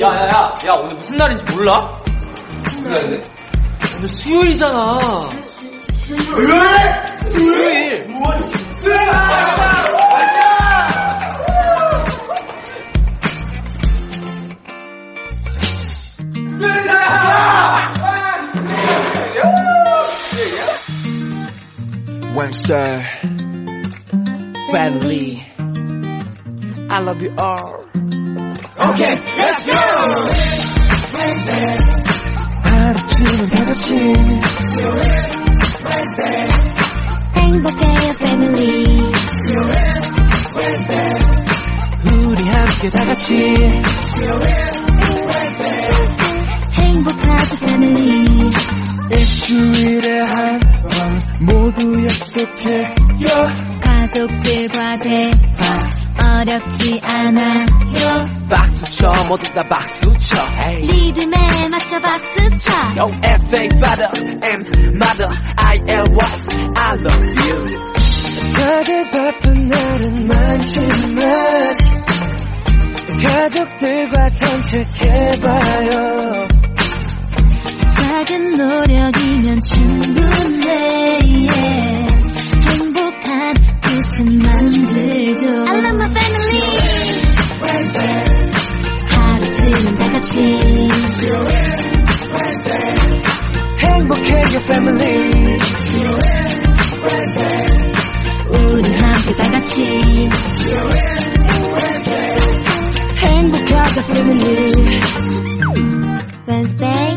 갈까? 야야 야 야 오늘 무슨 날인지 몰라? 무슨 날인데? 오늘 수요일이잖아 수요일 Wednesday Family I love you all 오케이 let's go! 하루쯤은 다같이 행복해요 family 우리 함께 다같이. 행복하죠 family 일주일에 한 번 모두 약속해요. 가족들과 대화 어렵지 않아요 박수 쳐 모두 다 박수 쳐 hey. 리듬에 맞춰 박수 쳐 Yo F.A. father and mother I L Y I love you 다들 바쁜 날은 많지만 가족들과 산책해봐요 작은 노력이면 충분해 다같이 행복해요 family. 우리 함께 다 같이. 행복하다 패밀리 Wednesday.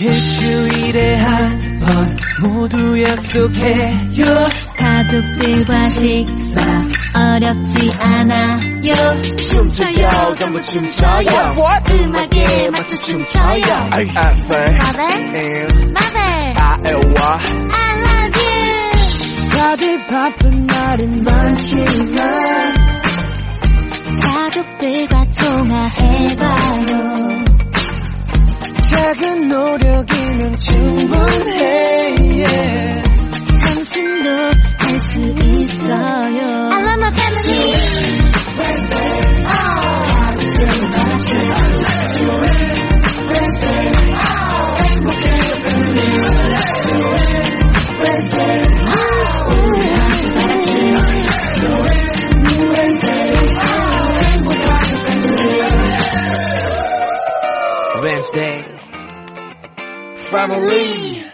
일주일에 한 번 모두 약속해요. 가족들과 식사 어렵지 않아요. 춤춰요. 전부 춤춰요. 음악에 맞춰 춤춰요. I F A Mother, mother, I I love you. 다들 바쁜 날은 많지만 가족들과 통화해봐요. 작은 노력이면 충분해. yeah. 당신도 할 수 있어요 Family.